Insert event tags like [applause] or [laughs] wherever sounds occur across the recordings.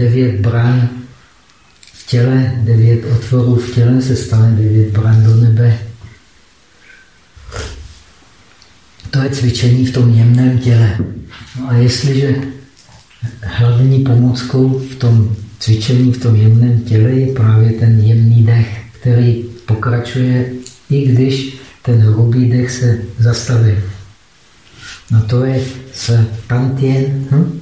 devět bran v těle, devět otvorů v těle se stane devět bran do nebe. To je cvičení v tom jemném těle. No a jestliže hlavní pomůckou v tom cvičení v tom jemném těle je právě ten jemný dech, který pokračuje, i když ten hrubý dech se zastavil. No to je s tantien, hm?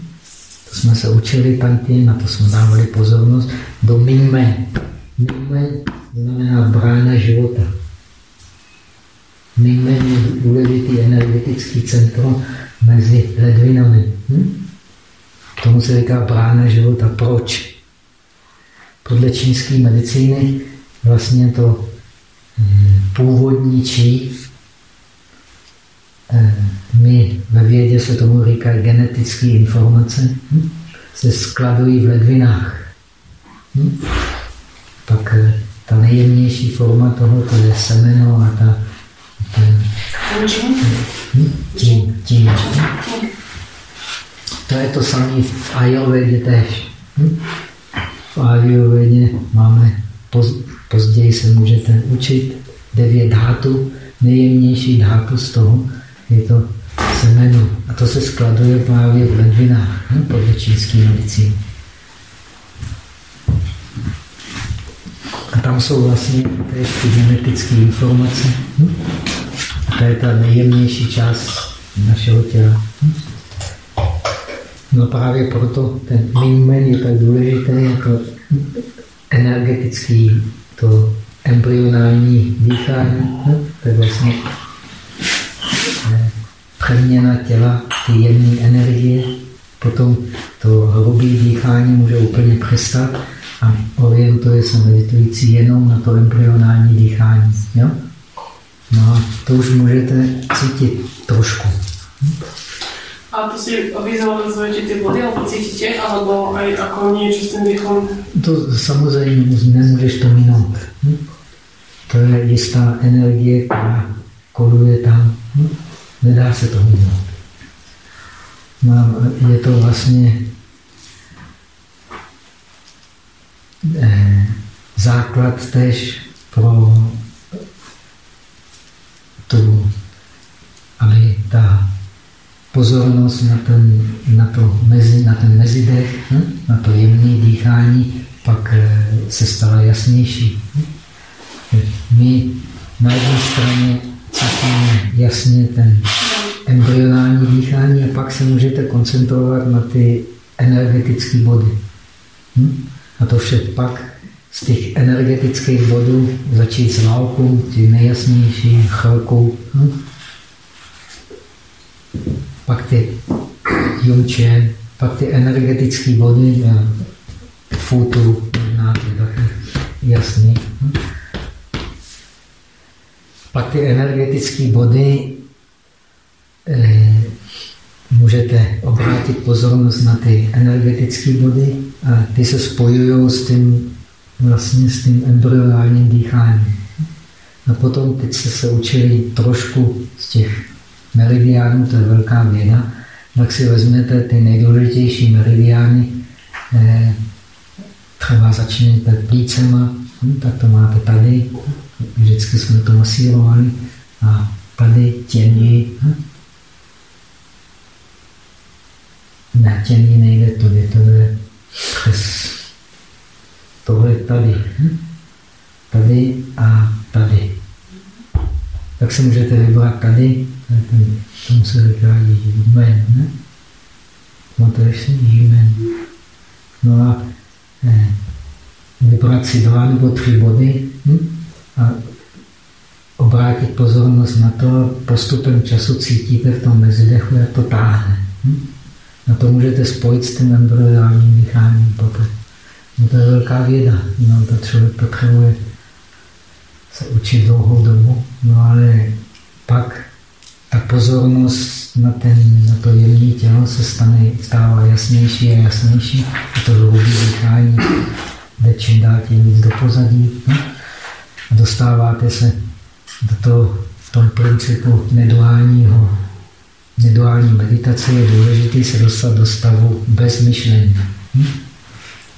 To jsme se učili tantien, na to jsme dávali pozornost, do mingmen. Mingmen znamená brána života. Mingmen je důležitý energetický centrum mezi ledvinami. Hm? Tomu se říká brána života. Proč? Podle čínské medicíny vlastně to hm, původní čí, my ve vědě se tomu říká genetické informace, hm, se skladují v ledvinách. Hm? Pak eh, ta nejjemnější forma toho, to je semeno a ta ten, tím, tím. To je to samé v Ayurvedě tež. V Ayurvedě máme, později se můžete učit, devět dhátů, nejjemnější dhátu z toho je to semeno. A to se skladuje právě v ledvinách, ne? podle čínské medicíny. A tam jsou vlastně též ty genetické informace. Hm? To je ta nejjemnější část našeho těla. Hm? No právě proto ten mingmen je tak důležitý jako energetický, to embryonální dýchání. No, to je vlastně přeměna těla, ty jemné energie. Potom to hrubé dýchání může úplně přestat a orientuje se meditující jenom na to embryonální dýchání. Jo? No a to už můžete cítit trošku. A to si vizualizujete ty body, alebo cítite, alebo aj ako niečo s tým dýchom? To samozřejmě nemůžeš to minout. Hm? To je jistá energie, která koluje tam. Hm? Nedá se to minout. No, je to vlastně eh, základ tež pro tu, aby ta pozornost na ten, na to mezi, na ten mezidech, hm? na to jemné dýchání, pak eh, se stala jasnější. My na jedné straně cítíme jasně ten embryonální dýchání a pak se můžete koncentrovat na ty energetické body. Hm? A to vše pak z těch energetických bodů začít s válkou, ty nejjasnější, chvilkou. Hm? pak ty jumče, pak ty energetické body, futu, taky jasný. Pak ty energetické body eh, můžete obrátit pozornost na ty energetické body a ty se spojují s tím, vlastně s tím embryonálním dýcháním. A potom teď se se učili trošku z těch meridiánů, to je velká věda, tak si vezmete ty nejdůležitější meridiány, eh, třeba začněte plícema, hm, tak to máte tady, vždycky jsme to masírovali, a tady tění, hm. na tění nejde to je přes tohle tady, hm. tady a tady. Tak se můžete vybrat tady, tomu se říká jmen, ne? Motorečný jmen. No a eh, vybrat si dva nebo tři body hm? A obrátit pozornost na to, postupem času cítíte v tom mezidechu, jak to táhne. Hm? A to můžete spojit s tím embryonálním dýcháním potom. No to je velká věda. No, to člověk potřebuje se učit dlouhou dobu, no ale pak ta pozornost na, ten, na to jemné tělo se stane, stává jasnější a jasnější a to hlubý dýchání jde čím dál tím víc do pozadí no? A dostáváte se do toho, v tom principu neduálního neduální meditace je důležité se dostat do stavu bez myšlení. Hm?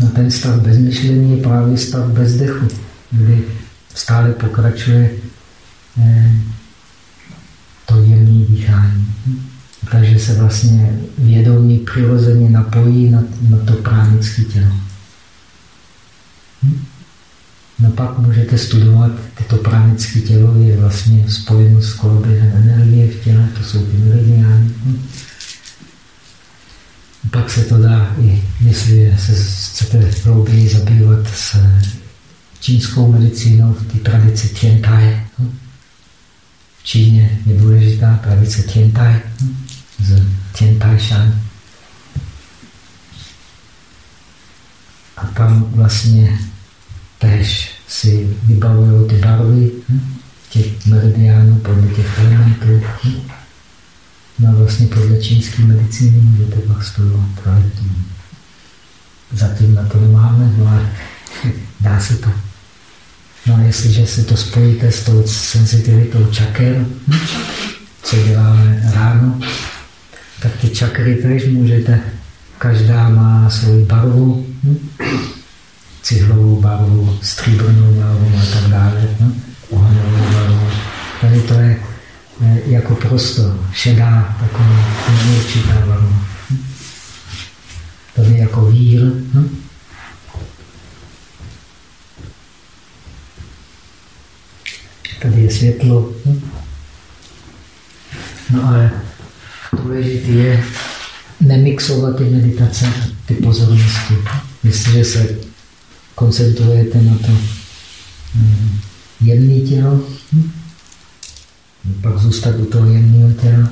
No ten stav bez myšlení je právě stav bez dechu, kdy stále pokračuje eh, to jemné dýchání. Takže se vlastně vědomí přirozeně napojí na, na to pránické tělo. No pak můžete studovat, tyto pránické tělo je vlastně spojeno s koloběhem energie v těle, to jsou ty meridiány. Pak se to dá, i jestli se chcete hlouběji zabývat s čínskou medicínou v té tradici Tiantai. V Číně je důležitá tradice Tiantai z Tiantai Shan. A tam vlastně tež si vybavují ty barvy hm? těch meridiánů podle těch elementů. Hm? No a vlastně podle čínské medicíny můžete pak studovat. Ale zatím na to nemáme, no a [laughs] dá se to. No a jestliže si to spojíte s tou senzitivitou čaker, hm? co děláme ráno, tak ty čakry tež můžete, každá má svoji barvu? Cihlovou barvu, stříbrnou barvu a tak dále, ohenovou barvu. Tady to je jako prostor, šedá, taková neurčitá barva. Hm? Tady jako vír. Hm? Tady je světlo. Hm? No ale důležité je nemixovat ty meditace, ty pozornosti. Jestliže se koncentrujete na to hm, jemné tělo, hm? pak zůstat u toho jemného těla.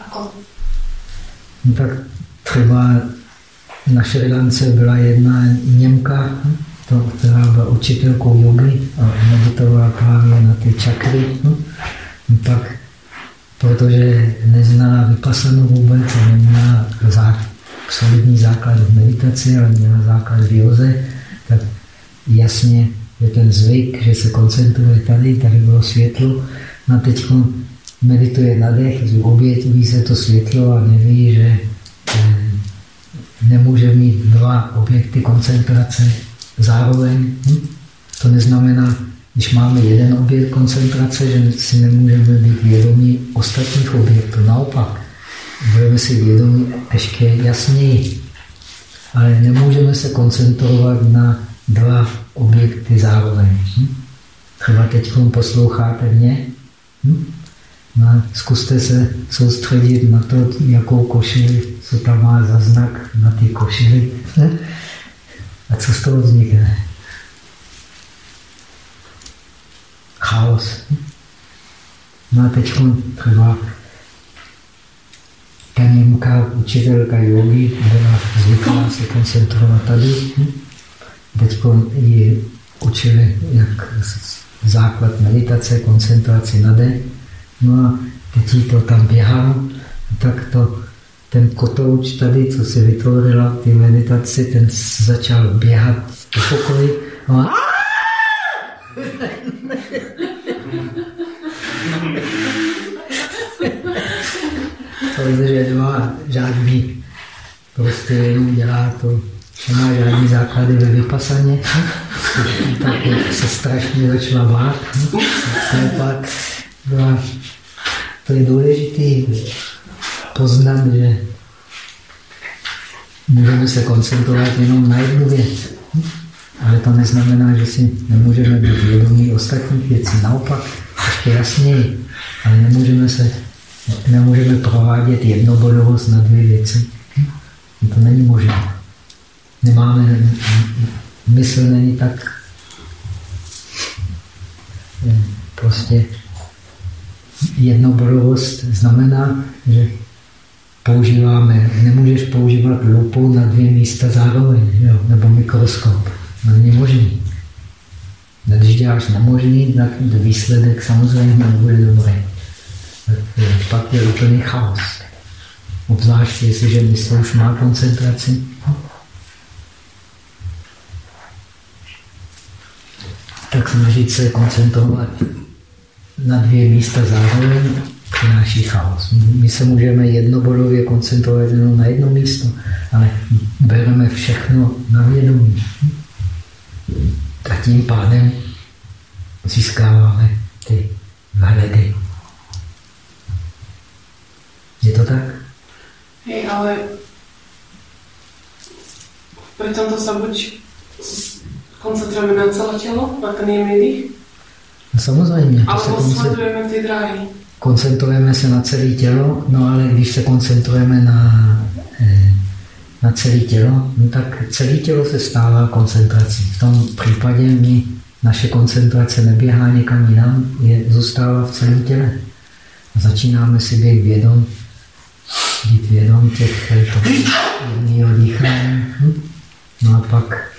Jako? No tak třeba na Šrilance byla jedna Němka, to, která byla učitelkou jogy a meditovala právě na ty čakry. No. Pak, protože neznala vypasanu vůbec a neměla solidní základ v meditaci, ale měla základ v joze, tak jasně je ten zvyk, že se koncentruje tady, tady bylo světlo, no a teď medituje na dech, obětují se to světlo a neví, že eh, nemůže mít dva objekty koncentrace zároveň. Hm? To neznamená, když máme jeden objekt koncentrace, že si nemůžeme být vědomí ostatních objektů. Naopak, budeme si vědomí ještě jasněji. Ale nemůžeme se koncentrovat na dva objekty zároveň. Hm? Třeba teď posloucháte mě. Hm? No, zkuste se soustředit na to, jakou košili, co tam má za znak na ty košili. Hm? [laughs] A co z toho vznikne? Chaos. No a teď třeba ta Němka, učitelka jogi, byla zvyklá se koncentrovat tady. Teď ji učili, jak základ meditace, koncentraci na dech. No a teď jí to tam běhalo, tak to, ten kotouč tady, co si vytvořila ty meditaci, ten začal běhat v pokoji. No a [laughs] to, že nemá žádný, prostě jenom dělá to nemá žádný základy ve vypasaně, tak [laughs] se strašně začala bát. Pak byla, to je důležité poznat, že můžeme se koncentrovat jenom na jednu věc. Ale to neznamená, že si nemůžeme být vědomí ostatních věcí. Naopak, ještě jasněji. Ale nemůžeme, se, nemůžeme provádět jednobodovost na dvě věci. To není možné nemáme, mysl není tak prostě jednoborovost znamená, že používáme, nemůžeš používat lupu na dvě místa zároveň, jo, nebo mikroskop. No není možný. Když děláš nemožný, tak výsledek samozřejmě nebude dobrý. Pak je úplný chaos. Obzvlášť, jestliže mysl už má koncentraci. tak snažit se koncentrovat na dvě místa zároveň přináší chaos. My se můžeme jednobodově koncentrovat jenom na jedno místo, ale bereme všechno na vědomí. A tím pádem získáváme ty vhledy. Je to tak? Hej, ale pri tomto sa buď koncentrujeme na celé tělo, na ten jemný dých, No samozřejmě. se sledujeme ty dráhy. Koncentrujeme se na celé tělo, no ale když se koncentrujeme na, eh, na celé tělo, no tak celé tělo se stává koncentrací. V tom případě my, naše koncentrace neběhá někam jinam, je, zůstává v celém těle. Začínáme si být vědom, být vědom těch jemného dýchání. Hm? No a pak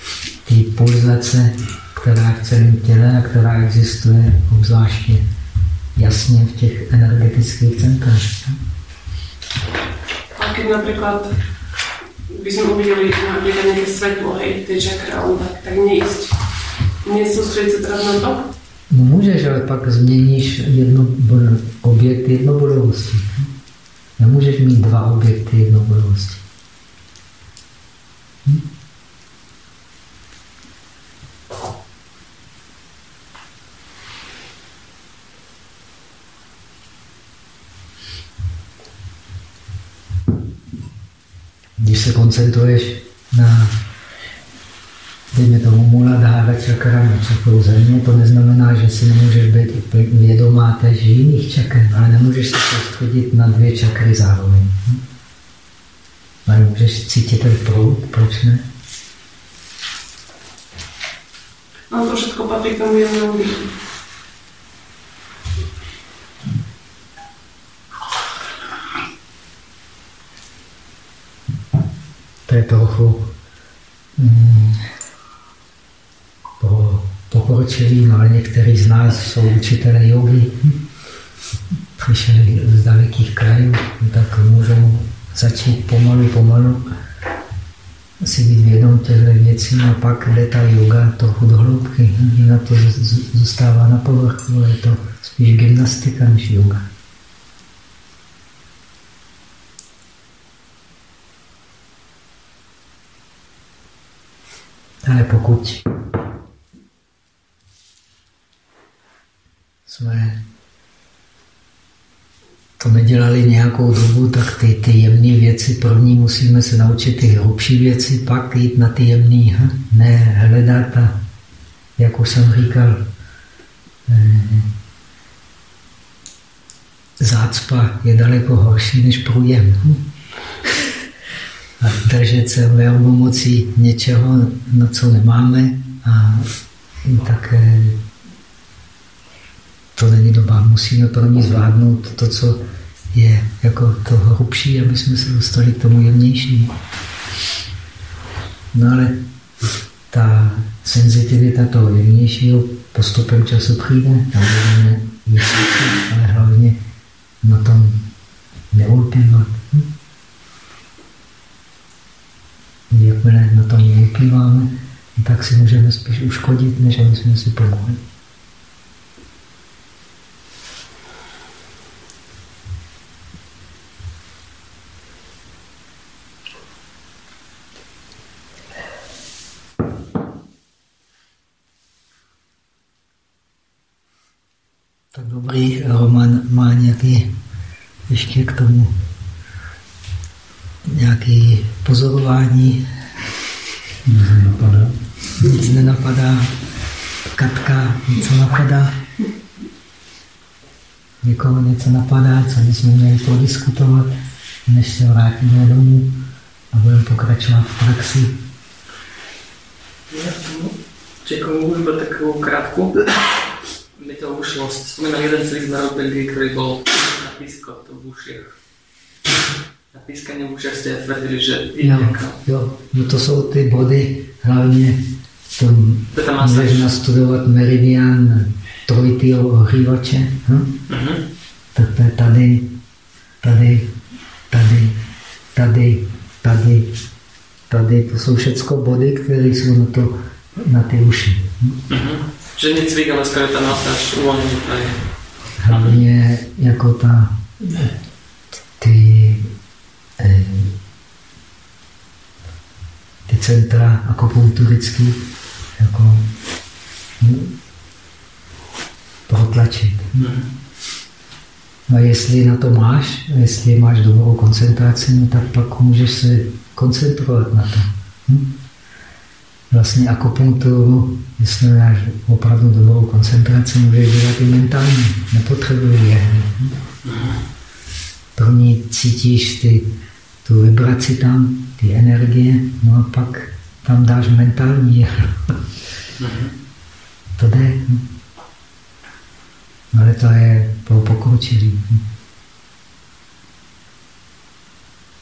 ty pulzace, která v celém těle a která existuje obzvláště jasně v těch energetických centrech. A keď napríklad by sme uvideli napríklad nejaké svetlo, hej, tej čakry, alebo tak, neísť. Nesústrediť sa teraz na to? No můžeš, ale pak změníš jedno, objekt jednobodovosti. Nemůžeš mít dva objekty jednobodovosti. Hm? Když se koncentruješ na dejme tomu Muladhára čakra na čakru země, to neznamená, že si nemůžeš být vědomá též jiných čakr, ale nemůžeš se soustředit na dvě čakry zároveň. Hm? Ale můžeš cítit ten proud, proč ne? No to všetko patrí k tomu dýchu. To je trochu mm, po, pokročilý, no ale některý z nás jsou učitelé jogy, přišli z dalekých krajů, tak můžou začít pomalu, pomalu si být vědom těchto věcí a pak jde ta yoga trochu do hloubky. Jinak to zůstává na povrchu, je to spíš gymnastika než yoga. Ale pokud jsme to nedělali nějakou dobu, tak ty, ty jemné věci, první musíme se naučit ty hrubší věci, pak jít na ty jemné. Ne hledat a, jak už jsem říkal, eh, zácpa je daleko horší než průjem. Hm? [laughs] A držet se velmomocí něčeho, na co nemáme, a tak eh, to není doba. Musíme pro ní zvládnout to, co je jako to hrubší, aby jsme se dostali k tomu jemnějšímu. No ale ta senzitivita toho jemnějšího postupem času přijde, tam budeme ale hlavně na tom neulpívat. Hm? Jakmile na tom neulpíváme, tak si můžeme spíš uškodit, než aby jsme si pomohli. Dobrý, Roman má nějaký ještě k tomu nějaké pozorování. Nic nenapadá. Nic nenapadá. Katka, něco napadá. Někoho něco napadá, co bychom měli podiskutovat, než se vrátíme domů a budeme pokračovat v praxi. Čekomu iba takovou krátku. Mi to ušlo. Spomínam jeden cvik sme robili, ktorý bol na písko to v ušiach. Na pískanie v ušiach ste tvrdili, že je Jo, nejaká... jo, no to jsou ty body, hlavně to můžeš nastudovat meridian trojitýho ohřívače. Hm? Mhm. Tak to je tady, tady, tady, tady, tady, tady. To jsou všechno body, které jsou na, to, na ty uši. Hm? Mhm. Že nie cvik, ale skôr tá masáž uvoľnení tady. Hlavně jako ta ty, ty centra akupunkturický jako hm, protlačit. No a jestli na to máš, jestli máš dobrou koncentraci, no tak pak můžeš se koncentrovat na to. Hm? Vlastně akupunkturu, jestli máš opravdu dobrou koncentraci, můžeš dělat i mentální, nepotřebuješ je. Hm? První cítíš ty, tu vibraci tam, ty energie, no a pak tam dáš mentální. to jde. Hm? Ale to je pro pokročilý.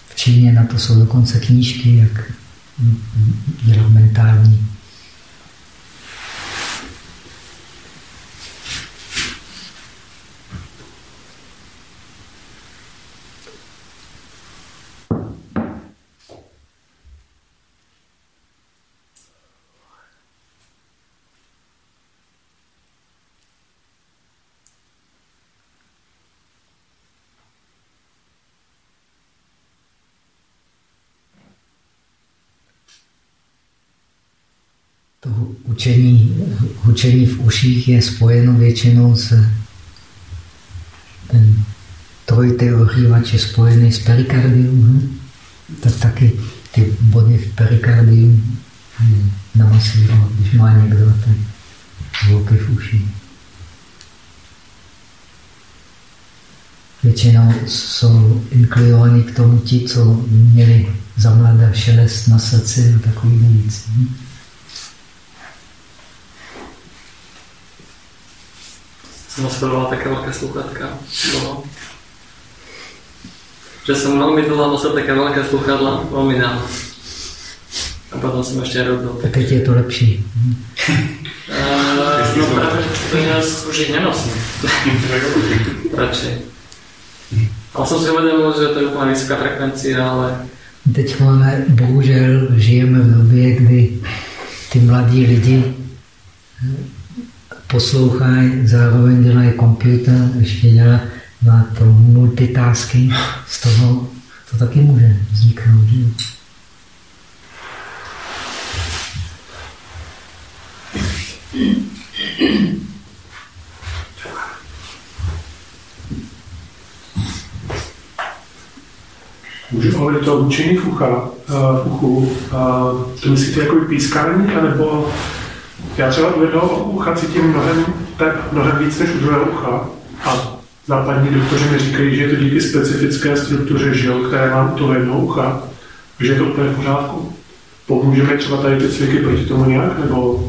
V Číně na to jsou dokonce knížky, jak mentální hučení, hučení v uších je spojeno většinou s ten trojitý ohřívač je spojený s perikardium, hm? tak taky ty body v perikardium hm, namasírovat, když má někdo ten zvuky v uších. Většinou jsou inklinovaní k tomu ti, co měli za mladá šelest na srdci a takový věci. Hm? Jsem osvojoval také velké sluchatka. No. Že jsem velmi dlouho nosil také velké sluchadla, velmi dávno. A potom jsem ještě robil. A teď je to lepší. Uh, no právě, to já už jich nenosím. [laughs] Radši. Ale jsem si uvědomil, že to je úplně vysoká frekvence, ale... Teď máme, bohužel, žijeme v době, kdy ty mladí lidi poslouchají, zároveň dělají počítač, ještě dělá to multitasking, z toho to taky může vzniknout. Že? Můžu mluvit to učení v, ucha, uh, uchu. To myslíte jako pískání, anebo já třeba u jednoho ucha cítím mnohem, tak, mnohem víc než u druhého ucha. A západní doktoři mi říkají, že je to díky specifické struktuře žil, které mám u toho jednoho ucha, že je to úplně v pořádku. Pomůžeme třeba tady ty cviky proti tomu nějak, nebo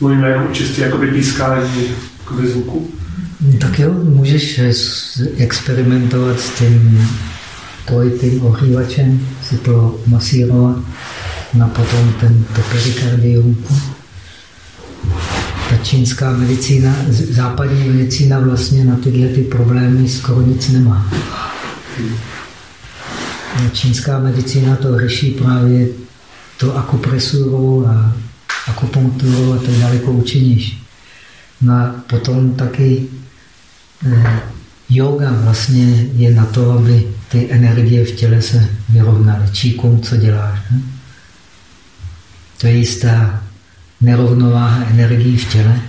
mluvíme jenom čistě jakoby pískání jakoby zvuku? Tak jo, můžeš experimentovat s tím trojitým ohřívačem, si to masírovat na potom ten to perikardium ta čínská medicína, západní medicína vlastně na tyhle ty problémy skoro nic nemá. Čínská medicína to řeší právě to akupresurou a akupunkturou a to je daleko účinnější. No a potom taky eh, yoga vlastně je na to, aby ty energie v těle se vyrovnaly. Číkum, co děláš? Ne? To je jistá nerovnováha energií v těle.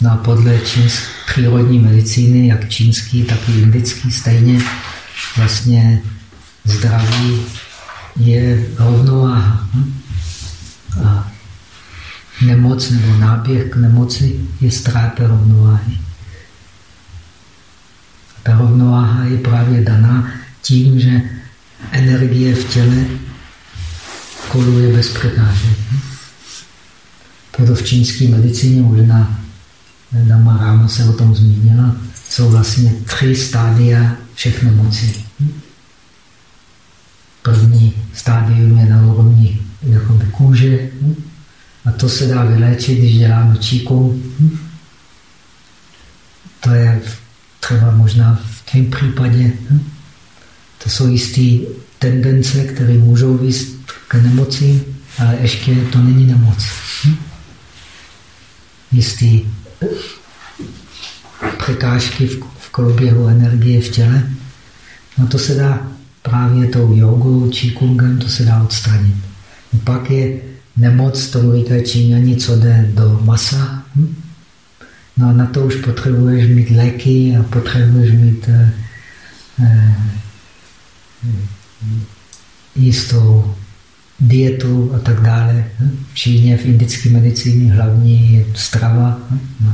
No a podle čínské přírodní medicíny, jak čínský, tak i indický, stejně vlastně zdraví je rovnováha. A nemoc nebo náběh k nemoci je ztráta rovnováhy. Ta rovnováha je právě daná tím, že energie v těle koluje bez překážek. Hm? Proto v čínské medicíně možná Dama Rama se o tom zmínila, jsou vlastně tři stádia všech nemocí. První stádium je na úrovni kůže a to se dá vyléčit, když děláme číku. To je třeba možná v tvém případě. To jsou jisté tendence, které můžou vést k nemoci, ale ještě to není nemoc jistý překážky v, v koloběhu energie v těle. No to se dá právě tou jogou, číkungem, to se dá odstranit. No pak je nemoc, to říkají Číňani, co jde do masa. Hm? No a na to už potřebuješ mít léky a potřebuješ mít eh, eh, jistou dietu a tak dále. V Číně, v indické medicíně hlavní je strava. No.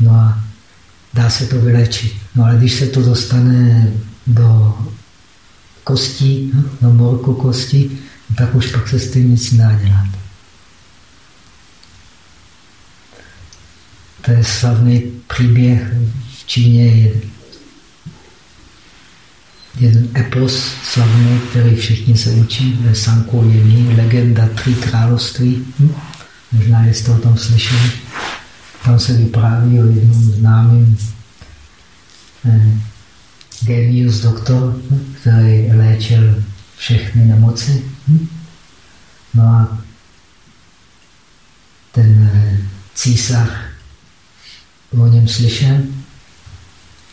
no a dá se to vylečit. No ale když se to dostane do kostí, do morku kostí, tak už pak se s tím nic nedá dělat. To je slavný příběh v Číně, je jeden epos slavný, který všichni se učí, je Sanko Jení, legenda Tři království. Hm? Možná jste o tom slyšeli. Tam se vypráví o jednom známém eh, genius doktor, hm? který léčil všechny nemoci. Hm? No a ten eh, císař o něm slyšel,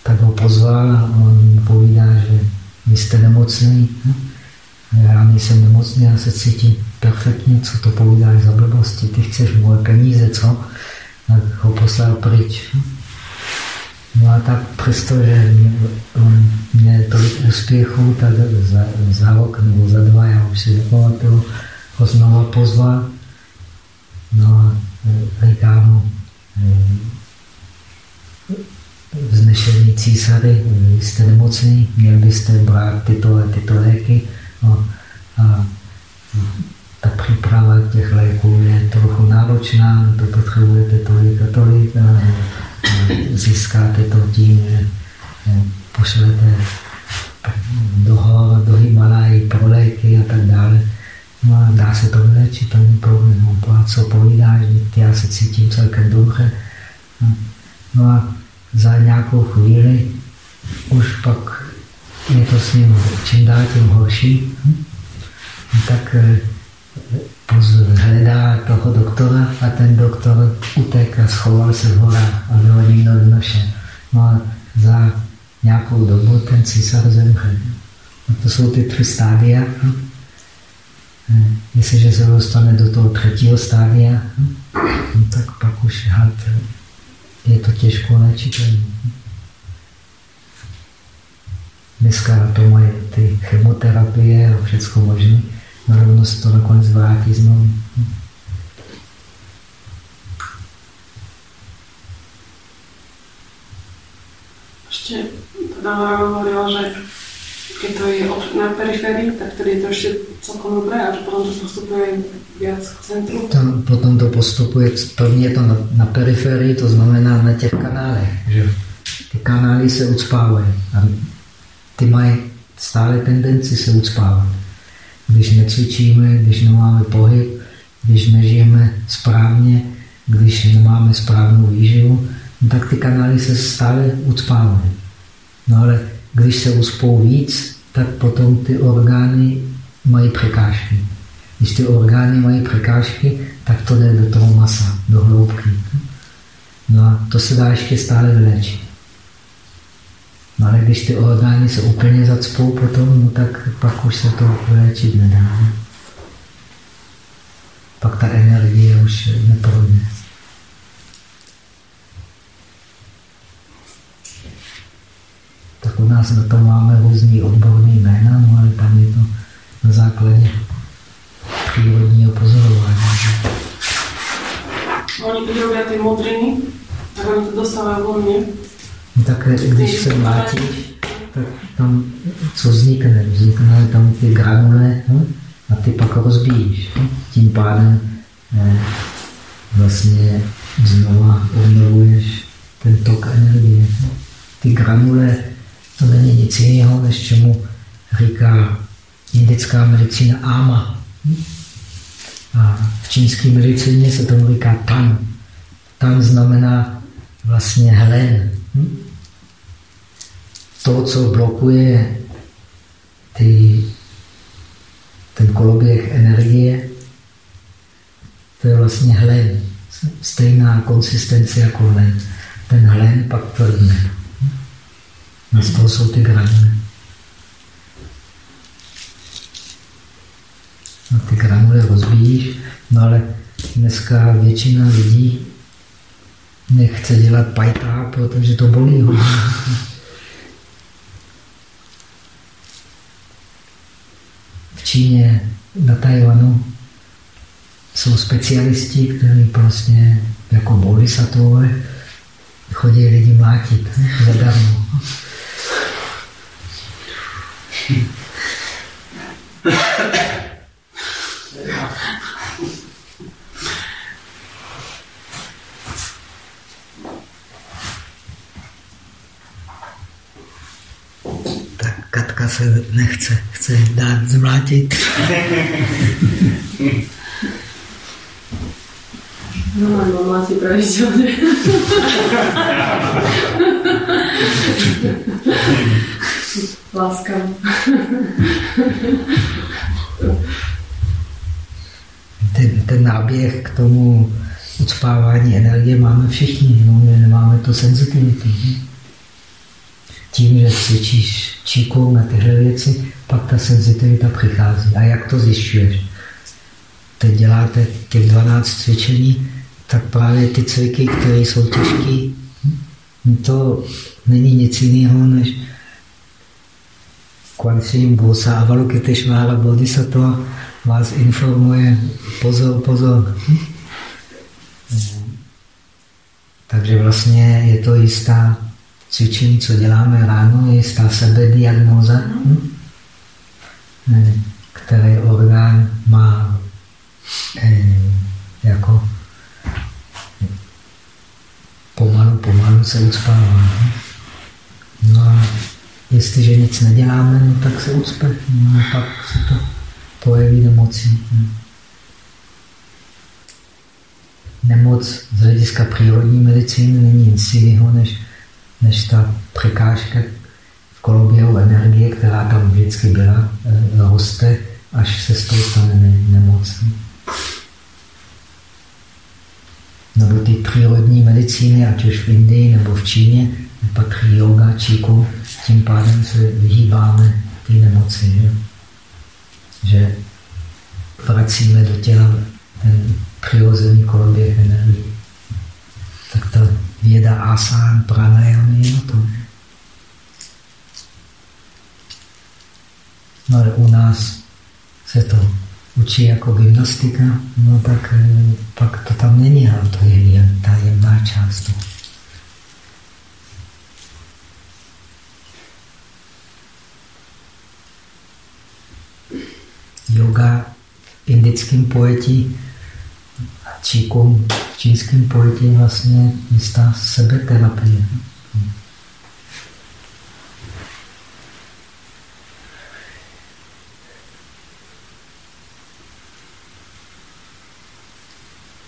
tak ho pozval a on povídá, že vy jste nemocný. Hm? Já nejsem nemocný, já se cítím perfektně, co to povídáš za blbosti, ty chceš moje peníze, co? Tak ho poslal pryč. Hm? No a tak přesto, že on měl tolik úspěchů, tak za, za rok nebo za dva, já už si nepamatuju, ho znova pozval. No a e, říká mu, e, vznešení císary, jste nemocný, měl byste brát tyto a tyto léky. No, a ta příprava těch léků je trochu náročná, to potřebujete tolik a tolik. A, získáte to tím, že pošlete do hor, do Himalají pro léky a tak dále. No a dá se to vylečit, to není problém. No, co povídáš, já se cítím celkem dobře. No a za nějakou chvíli už pak je to s ním čím dál tím horší. Tak eh, hledá toho doktora a ten doktor utek a schoval se v horách a bylo nikdo nenašel. No a za nějakou dobu ten císař zemře. No to jsou ty tři stádia. Jestliže se dostane do toho třetího stádia, no tak pak už had, je to těžko léčitelné. Dneska na to mají ty chemoterapie a všechno možné rovno se to nakonec vrátí znovu. Ještě teda hovorila, že keď to je na periférii, tak tedy je to ještě celkom dobré a potom to postupuje víc k centru. To, potom to postupuje, prvně je to na, na periférii, to znamená na těch kanálech, že ty kanály se ucpávají a ty mají stále tendenci se ucpávat když necvičíme, když nemáme pohyb, když nežijeme správně, když nemáme správnou výživu, no tak ty kanály se stále ucpávají. No ale když se uspou víc, tak potom ty orgány mají překážky. Když ty orgány mají překážky, tak to jde do toho masa, do hloubky. No a to se dá ještě stále vylečit. No ale když ty orgány se úplně zacpou potom, no tak pak už se to vyléčit nedá. Pak ta energie už neprojde. Tak u nás na to máme různý odborný jména, no ale tam je to na základě přírodního pozorování. Oni tu robí ty modriny, tak oni to dostávají volně. No tak když se mlátíš, tak tam co vznikne? Vznikne tam ty granule hm? a ty pak rozbíjíš. Hm? Tím pádem eh, vlastně znova obnovuješ ten tok energie. Ty granule, to není nic jiného, než čemu říká indická medicína. Hm? A v čínské medicíně se tomu říká tan. Tan znamená vlastně hlen. To, co blokuje ty, ten koloběh energie, to je vlastně hlen. Stejná konsistence jako hlen. ten hlen pak tvrdne. A z toho jsou ty granule. A ty granule rozbíjíš, no ale dneska většina lidí nechce dělat pajtá, protože to bolí hodně. V Číně, na Tajvanu jsou specialisti, kteří prostě jako bodhisattvové chodí lidi mlátit zadarmo. Tak Katka se nechce, chce dát zmlátit. No, no, má si pravidelně. [laughs] Láskam. ten, ten náběh k tomu ucpávání energie máme všichni, no, my nemáme to senzitivity. Tím, že cvičíš číkou na tyhle věci, pak ta senzitivita přichází. A jak to zjišťuješ? Teď děláte těch 12 cvičení, tak právě ty cviky, které jsou těžké, to není nic jiného, než Kwansim Bosa Avalokiteshvara Bodhisattva vás informuje, pozor, pozor. Takže vlastně je to jistá cvičení, co děláme ráno, je jistá sebediagnóza, který orgán má eh, jako pomalu, pomalu se ucpává. No a jestliže nic neděláme, no tak se ucpe. No a pak se to projeví nemocí. Nemoc z hlediska přírodní medicíny není nic jiného, než, než ta překážka v koloběhu energie, která tam vždycky byla, roste, až se z toho stane nemocný. Nebo ty přírodní medicíny, ať už v Indii nebo v Číně, patří yoga, číku, tím pádem se vyhýbáme ty nemoci. Že? že vracíme do těla ten přirozený koloběh energie. Tak ta věda asán, pranayam je o tom. No ale u nás se to učí jako gymnastika, no tak eh, pak to tam není, ale to je jen ta jemná část. Yoga v indickém pojetí, číkům v čínském pojetí vlastně jistá sebeterapie.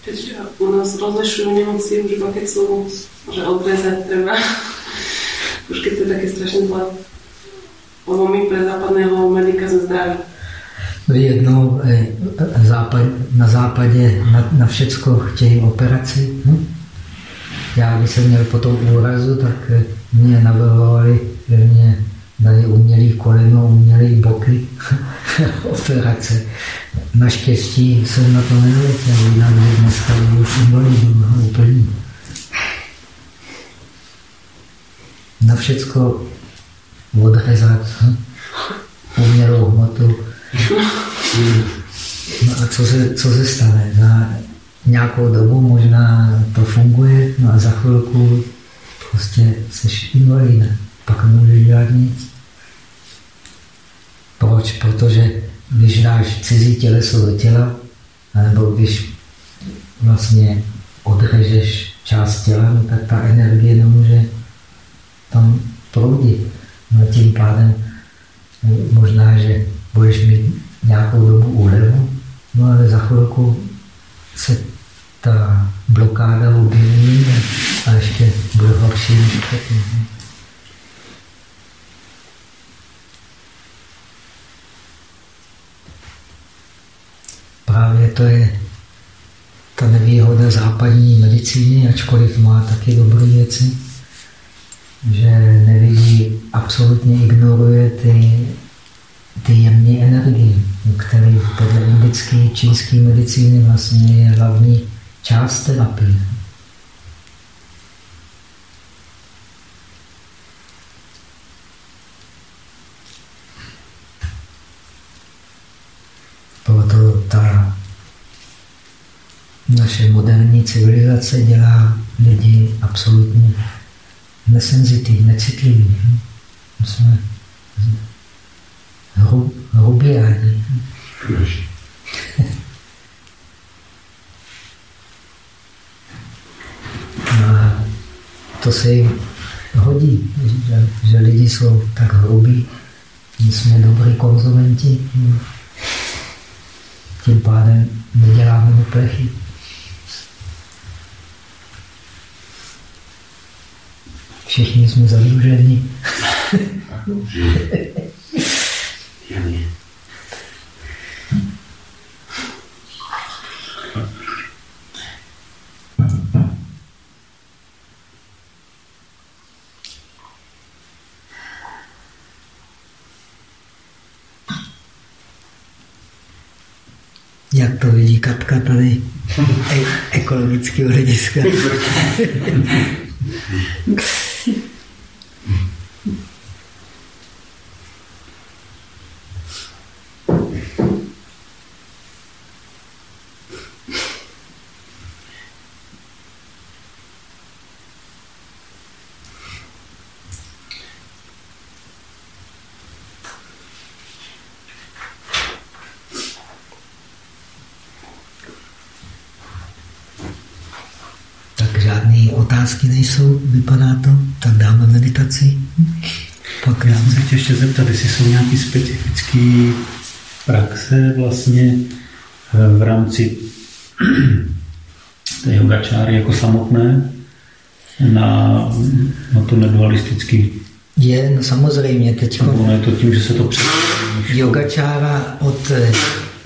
Čiže u nás rozlišujú nemoci už iba keď sú, že odrezať treba. už keď to je také strašne zlé. Lebo my pre západného medika sme zdraví. Jednou eh, na západě na, na všecko chtějí operaci. Hm? Já, když jsem měl po tom úrazu, tak eh, mě navrhovali, že mě dají umělý koleno, umělý boky, [laughs] operace. Naštěstí jsem na to nevěděl, jinak by dneska už invalidů úplně. Na všecko odrezat hm? umělou hmotu. No a co se, co se stane? Za nějakou dobu možná to funguje, no a za chvilku prostě jsi invalida pak nemůžeš dělat nic. Proč? Protože když dáš cizí těleso do těla, nebo když vlastně odrežeš část těla, no tak ta energie nemůže tam proudit. No tím pádem možná, že budeš mít nějakou dobu úlevu, no ale za chvilku se ta blokáda objeví a ještě bude horší předtím. právě to je ta nevýhoda západní medicíny, ačkoliv má taky dobré věci, že nevidí, absolutně ignoruje ty, ty jemné energie, které podle indické, čínské medicíny vlastně je hlavní část terapie. Proto ta naše moderní civilizace dělá lidi absolutně nesenzitivní, necitlivý. Jsme hru, hrubiáni. A to se jim hodí, že, že lidi jsou tak hrubí, my jsme dobrý konzumenti, tím pádem neděláme mu plechy. Všichni jsme zadluženi. つき笑いですが [laughs] otázky nejsou, vypadá to, tak dáme meditaci. Pak já se chtěl ještě zeptat, jestli jsou nějaké specifické praxe vlastně eh, v rámci [clears throat] té yogačáry jako samotné na, na to nedualistický je, no samozřejmě. Teď no, je to tím, že se to před... Yogačára od, eh,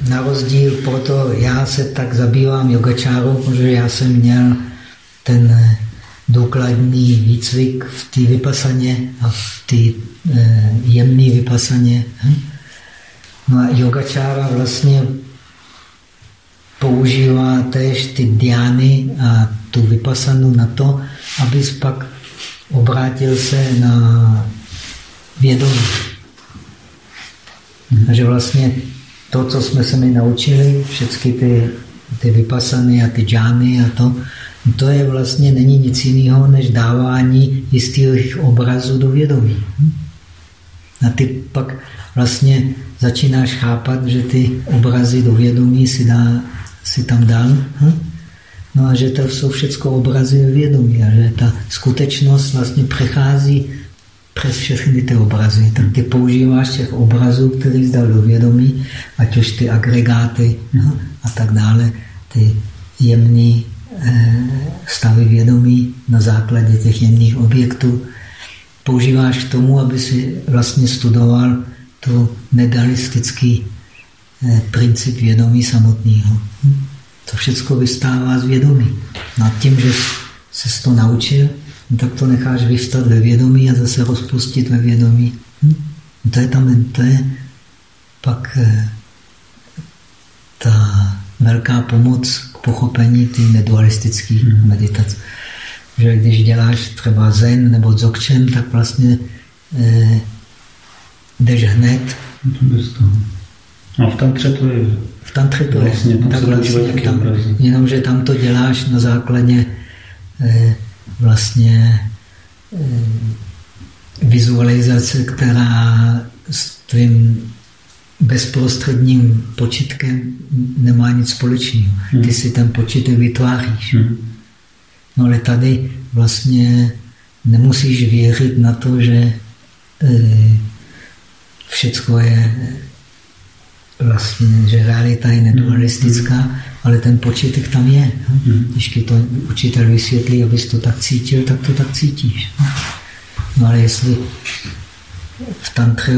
na rozdíl, proto já se tak zabývám yogačárou, protože já jsem měl ten eh, důkladný výcvik v té vypasaně a v té eh, jemné vypasaně. Hm? No a yogačára vlastně používá též ty diány a tu vypasanu na to, abys pak obrátil se na vědomí. Takže vlastně to, co jsme se mi naučili, všechny ty, ty vypasany a ty džány a to, to je vlastně není nic jiného, než dávání jistých obrazů do vědomí. A ty pak vlastně začínáš chápat, že ty obrazy do vědomí si, dá, si tam dal. Hm? No a že to jsou všechno obrazy ve vědomí a že ta skutečnost vlastně přechází přes všechny ty obrazy. Tak ty používáš těch obrazů, který jsi dal do vědomí, ať už ty agregáty no, a tak dále, ty jemné Eh, stavy vědomí na základě těch jemných objektů. Používáš k tomu, aby si vlastně studoval to nedalistický eh, princip vědomí samotného. Hm? To všechno vystává z vědomí. Nad tím, že se to naučil, no tak to necháš vyvstat ve vědomí a zase rozpustit ve vědomí. Hm? To je tam, to je pak eh, ta velká pomoc pochopení té nedualistické hmm. meditace. Že když děláš třeba zen nebo dzogchen, tak vlastně eh, jdeš hned. No v tantře to je. V tantře to vlastně, je. Tak vlastně tam, jenomže tam to děláš na základě eh, vlastně eh, vizualizace, která s tvým bezprostředním počítkem nemá nic společného. Hmm. Ty si ten počítek vytváříš. Hmm. No ale tady vlastně nemusíš věřit na to, že e, všecko je vlastně, že realita je nedualistická, hmm. ale ten počítek tam je. Když ti to učitel vysvětlí, abys to tak cítil, tak to tak cítíš. No ale jestli v tantře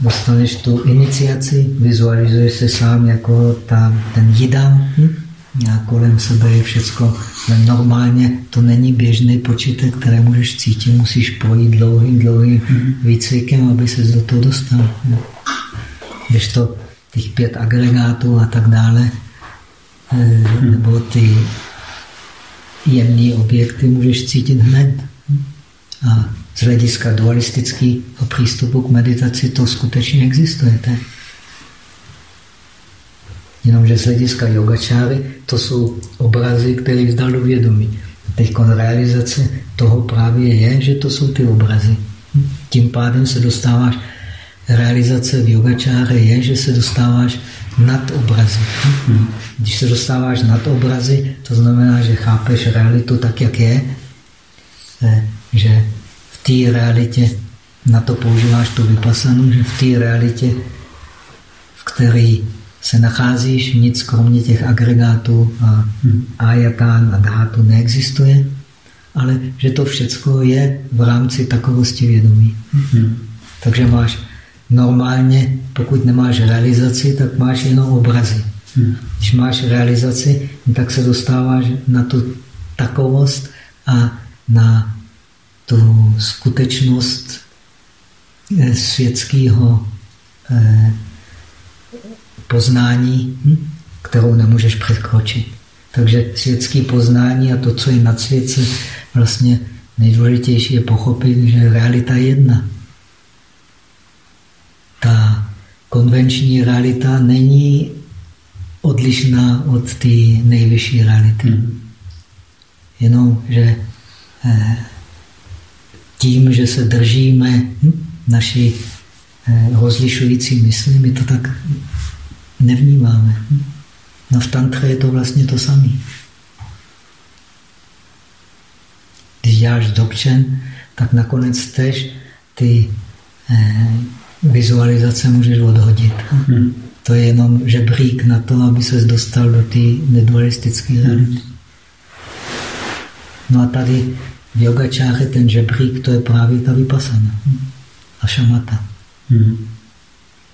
dostaneš tu iniciaci, vizualizuješ se sám jako ta, ten jidam, hm? a kolem sebe je všecko. Normálně to není běžný počítek, které můžeš cítit, musíš projít dlouhým, dlouhým výcvikem, aby se do toho dostal. Když to těch pět agregátů a tak dále, eh, nebo ty jemné objekty můžeš cítit hned. A z hlediska dualistického přístupu k meditaci to skutečně existuje. Tak? Jenomže z hlediska yogačáry to jsou obrazy, které vzdal do vědomí. Teď realizace toho právě je, že to jsou ty obrazy. Tím pádem se dostáváš, realizace v yogačáře je, že se dostáváš nad obrazy. Když se dostáváš nad obrazy, to znamená, že chápeš realitu tak, jak je, eh, že v té realitě na to používáš tu vypasanu, že v té realitě, v které se nacházíš, nic kromě těch agregátů a ajatán a dhátu neexistuje, ale že to všechno je v rámci takovosti vědomí. Takže máš normálně, pokud nemáš realizaci, tak máš jenom obrazy. Když máš realizaci, tak se dostáváš na tu takovost a na tu skutečnost eh, světského eh, poznání, hm, kterou nemůžeš překročit. Takže světské poznání a to, co je nad světce, vlastně nejdůležitější je pochopit, že realita je jedna. Ta konvenční realita není odlišná od té nejvyšší reality. Hmm. Jenom, že eh, tím, že se držíme hm, naší eh, rozlišující mysli, my to tak nevnímáme. No v tantře je to vlastně to samé. Když děláš dokčen, tak nakonec tež ty eh, vizualizace můžeš odhodit. Hmm. To je jenom žebřík na to, aby se dostal do té nedualistické reality. No a tady v yogačáře ten žebřík, to je právě ta vypasana a šamata. Hmm.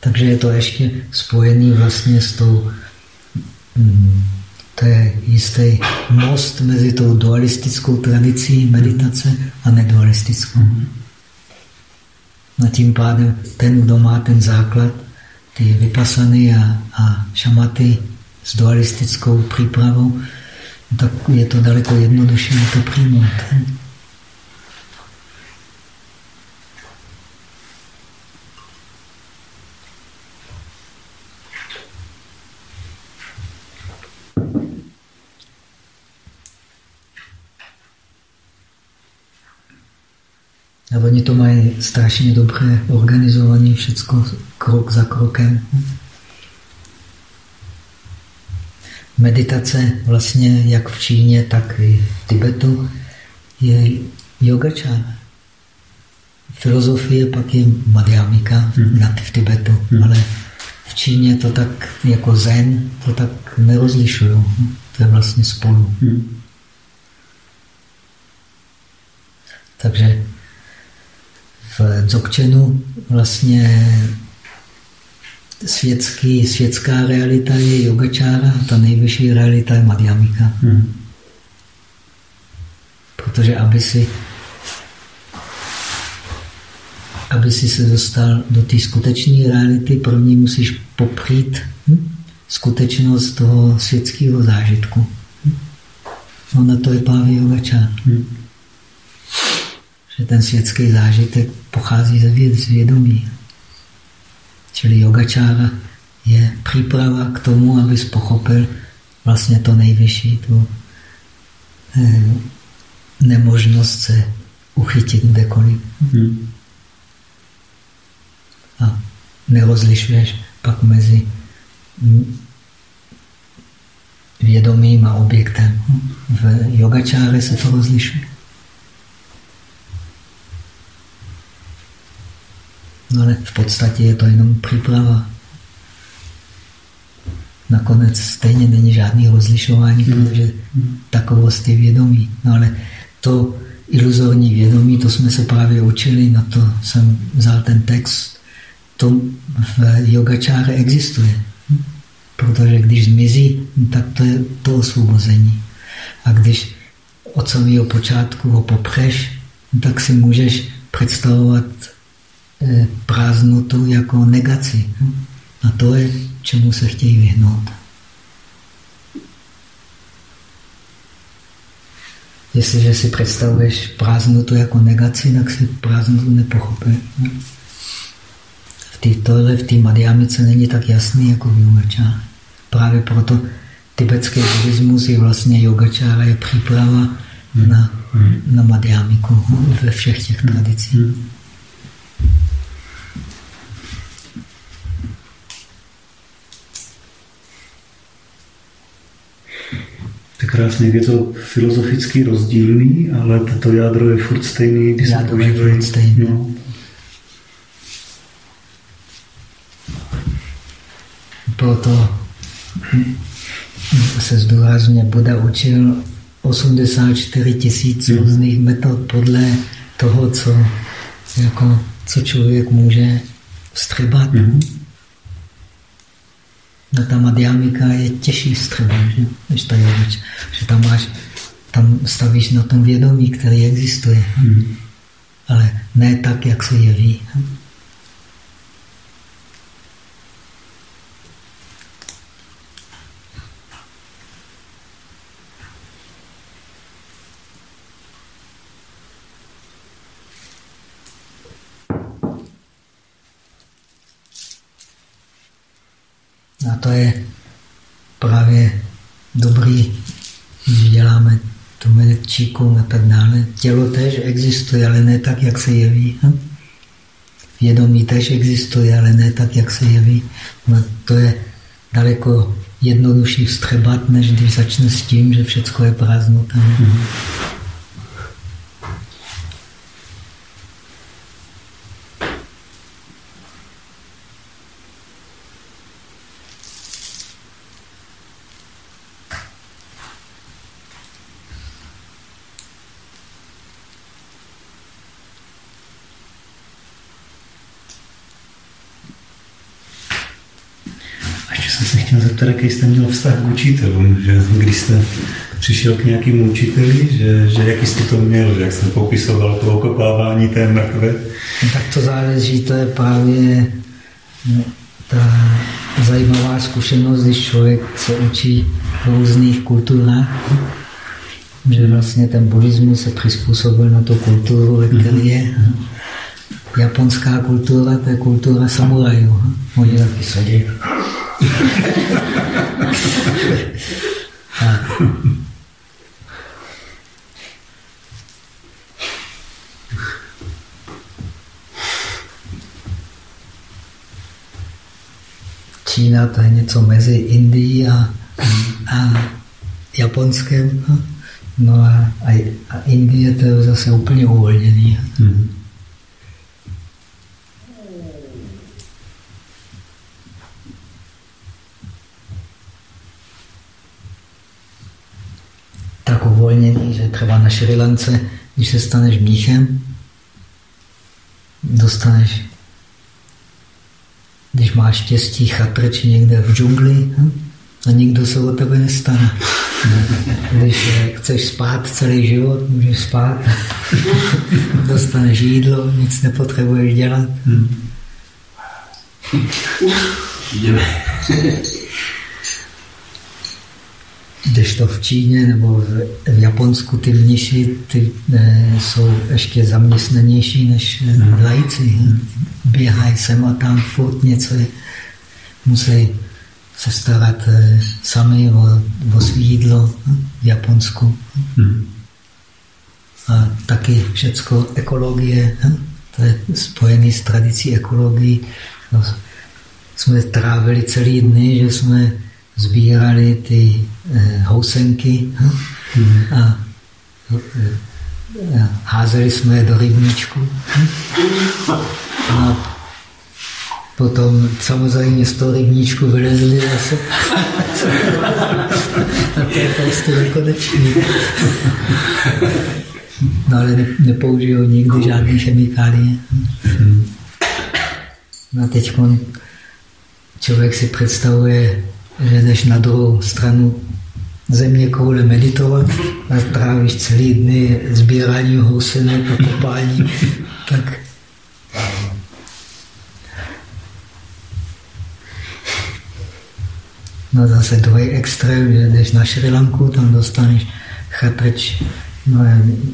Takže je to ještě spojený vlastně s tou, mm, to je jistý most mezi tou dualistickou tradicí meditace a nedualistickou. A tím pádem ten, kdo má ten základ, ty vypasany a, a šamaty s dualistickou přípravou, tak je to daleko jednodušší to přijmout. A oni to mají strašně dobře organizované, všechno krok za krokem. Meditace vlastně jak v Číně, tak i v Tibetu je yogačára. Filozofie pak je madhyamika hmm. v Tibetu, hmm. ale v Číně to tak jako zen, to tak nerozlišují. To je vlastně spolu. Hmm. Takže v Dzogčenu vlastně světský, světská realita je yogačára a ta nejvyšší realita je madhyamika. Hmm. Protože aby si aby si se dostal do té skutečné reality, první musíš popřít hm, skutečnost toho světského zážitku. Hm? No na to je právě yogačára. Hmm že ten světský zážitek pochází ze vědomí. Čili yogačára je příprava k tomu, abys pochopil vlastně to nejvyšší, tu eh, nemožnost se uchytit kdekoliv. Hmm. A nerozlišuješ pak mezi vědomím a objektem. V yogačáře se to rozlišuje. Ale v podstatě je to jenom příprava. Nakonec stejně není žádný rozlišování, mm. protože takovost je vědomí. No ale to iluzorní vědomí, to jsme se právě učili, na to jsem vzal ten text, to v yogačáře existuje. Protože když zmizí, tak to je to osvobození. A když od samého počátku ho popřeš, tak si můžeš představovat prázdnotu jako negaci. A to je, čemu se chtějí vyhnout. Jestliže si představuješ prázdnotu jako negaci, tak si prázdnotu nepochopíš. V té tohle, v té Madhyamice není tak jasný jako v yogačáře. Právě proto tibetský buddhismus je vlastně yogačára, je příprava na, na Madhyamiku ve všech těch tradicích. Tak krásně, je to filozoficky rozdílný, ale to jádro je furt stejný. Když furt stejný. No. Proto se zdůrazně Buda učil 84 tisíc hmm. různých metod podle toho, co, jako, co člověk může vstřebat. Mm. No ta madhyamika je těžší vstřebat, že? než ta yogač. Že tam máš, tam stavíš na tom vědomí, který existuje. Mm. Ale ne tak, jak se jeví. To je právě dobrý, když děláme tu medčíku a tak dále. Tělo tež existuje, ale ne tak, jak se jeví. Hm? Vědomí tež existuje, ale ne tak, jak se jeví. No, to je daleko jednodušší vstřebat, než když začne s tím, že všechno je prázdnota. Mm -hmm. zeptat, jaký jste měl vztah k učitelům, že když jste přišel k nějakému učiteli, že, že jaký jste to měl, že jak jste popisoval to okopávání té mrkve? No, tak to záleží, to je právě no, ta zajímavá zkušenost, když člověk se učí v různých kulturách, že vlastně ten buddhismus se přizpůsobil na tu kulturu, ve které je. Japonská kultura, to je kultura samurajů. Oni taky sedí. [laughs] Čína to je něco mezi Indií a, a Japonskem. No a, a, Indie to je zase úplně uvolněný. Hmm. tak uvolněný, na Šrilance, když se staneš mnichem, dostaneš, když máš štěstí, chatrč někde v džungli hm? a nikdo se o tebe nestane. [laughs] Když chceš spát celý život, můžeš spát, [laughs] dostaneš jídlo, nic nepotřebuješ dělat. Jdeme. To v Číně nebo v, v Japonsku ty mniši ty, ne, jsou ještě zaměstnanější než eh, lajci. Běhají sem a tam, furt něco je. Musí se starat eh, sami o, o svý jídlo hm, v Japonsku. Hmm. A taky všecko ekologie, hm, to je spojené s tradicí ekologii. No, jsme trávili celý dny, že jsme sbírali ty eh, housenky hm? a eh, házeli jsme je do rybníčku. A potom samozřejmě z toho rybníčku vylezli zase. a to je prostě nekonečný. No ale ne, nepoužijou nikdy žádné chemikálie. No a teď člověk si představuje že jdeš na druhou stranu země koule meditovat a trávíš celý dny sbíráním housenek a kopání, [laughs] tak No zase druhý extrém, že jdeš na Šri Lanku, tam dostaneš chatrč, no a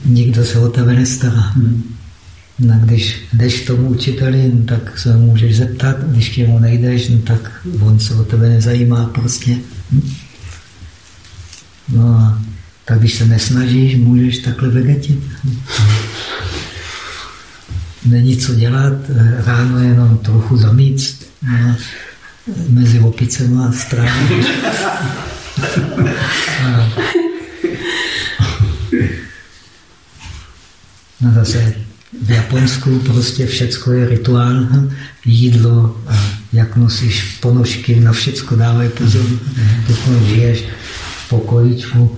nikdo se o tebe nestará. Hmm. No, když jdeš k tomu učiteli, no, tak se můžeš zeptat, když k němu nejdeš, no, tak on se o tebe nezajímá prostě. Hm? No a tak když se nesnažíš, můžeš takhle vegetit. Není co dělat, ráno jenom trochu zamíct. No, mezi opicema strávit. [laughs] No zase v Japonsku prostě všecko je rituál, jídlo, jak nosíš ponožky, na všecko dávají pozor. Dokud žiješ v pokojičku,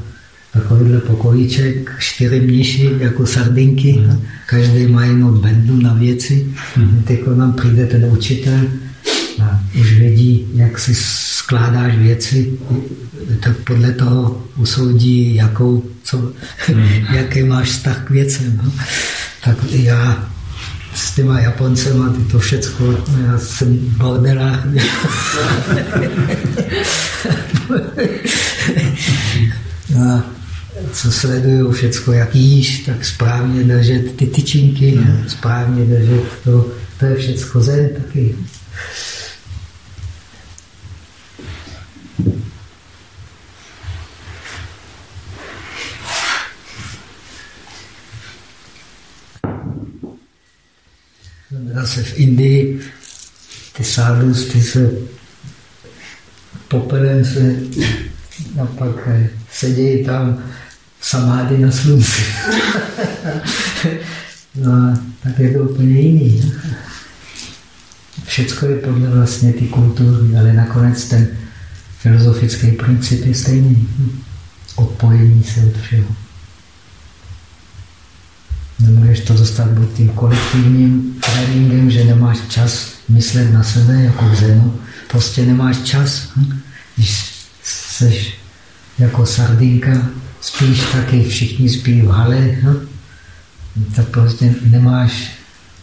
takovýhle pokojíček, čtyři mniši jako sardinky, každý má jenom bendu na věci. Teď nám přijde ten učitel, už vědí, jak si skládáš věci, tak podle toho usoudí, jakou, co, [laughs] jaký máš vztah k věcem. No. Tak já s těma Japoncema, ty to všecko, já jsem bordelách. [laughs] a co sleduju všecko, jak jíš, tak správně držet ty tyčinky, správně držet to, to je všecko zen taky. Zase v Indii ty sádus, ty se popelem se a pak sedějí tam samády na slunci. [laughs] no a tak je to úplně jiný. Všecko je podle vlastně ty kultury, ale nakonec ten filozofický princip je stejný. Odpojení se od všeho. Nemůžeš to dostat buď tím kolektivním tréninkem, že nemáš čas myslet na sebe jako v zenu. Prostě nemáš čas. Hm? Když jsi jako sardinka, spíš taky, všichni spí v hale, hm? tak prostě nemáš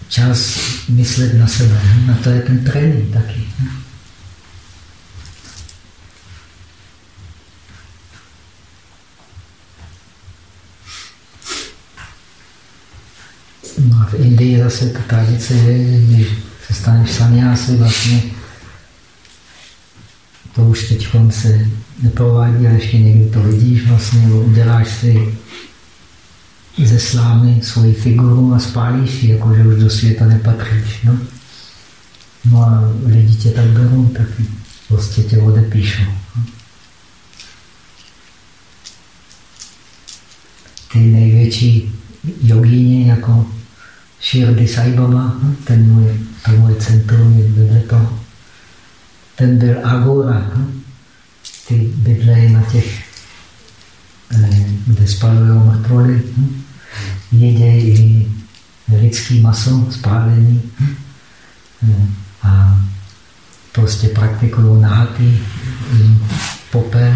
čas myslet na sebe. Hm? A to je ten trénink taky. A v Indii zase ta tradice je, když se staneš sanyásy, vlastně to už teď se neprovádí, ale ještě někdy to vidíš, vlastně uděláš si ze slámy svoji figuru a spálíš ji, jakože už do světa nepatříš. No, no a lidi tě tak berou, tak prostě tě odepíšou. Ty největší jogíni jako Shirdi Sai Baba, ten můj, to můj centrum je vedle toho. Ten byl Agora. Ty bydlejí na těch, eh, kde spalují mrtvoly. Jedějí i lidský maso, spálení. Eh, a prostě praktikují nahatý popel.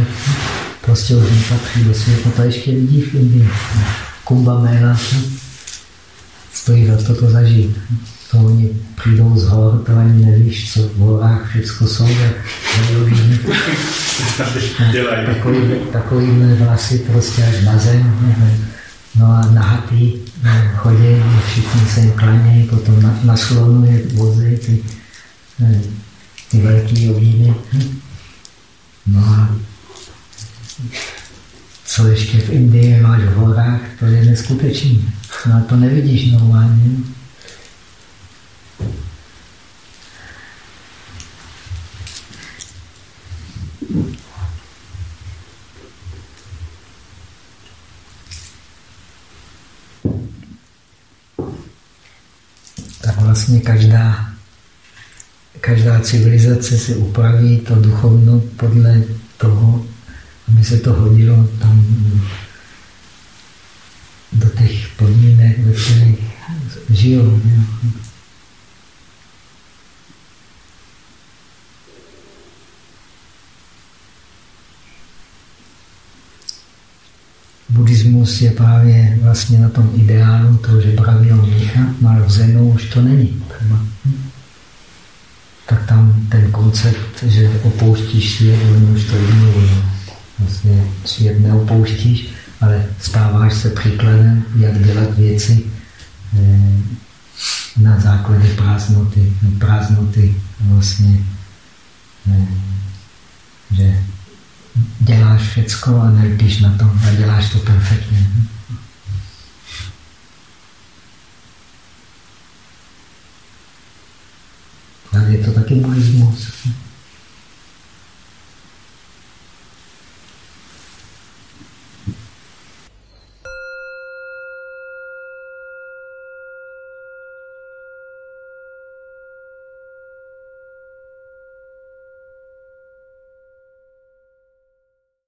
Prostě už nepatří do světa. To ještě vidí v Indii. Kumbha Mela stojí za to to zažít. To oni přijdou z hor, to ani nevíš, co v horách všechno jsou. Takový, takový vlasy prostě až na zem. No a nahatý chodí, všichni se jim klanějí, potom na, na slonu je vozy ty, ty velký jogíny. No a co ještě v Indii máš v horách, to je neskutečný. No to nevidíš normálně. Tak vlastně každá, každá civilizace si upraví to duchovno podle toho, aby se to hodilo tam mm, do těch podmínek, ve kterých žiju. Buddhismus je právě vlastně na tom ideálu toho, že pravýho mnicha, ale v Zenu už to není. Tak tam ten koncept, že opouštíš svět, už to ignoruje vlastně svět neopouštíš, ale stáváš se příkladem, jak dělat věci eh, na základě prázdnoty. Prázdnoty vlastně, eh, že děláš všecko a nelpíš na tom a děláš to perfektně. Ale je to taky můj zmus.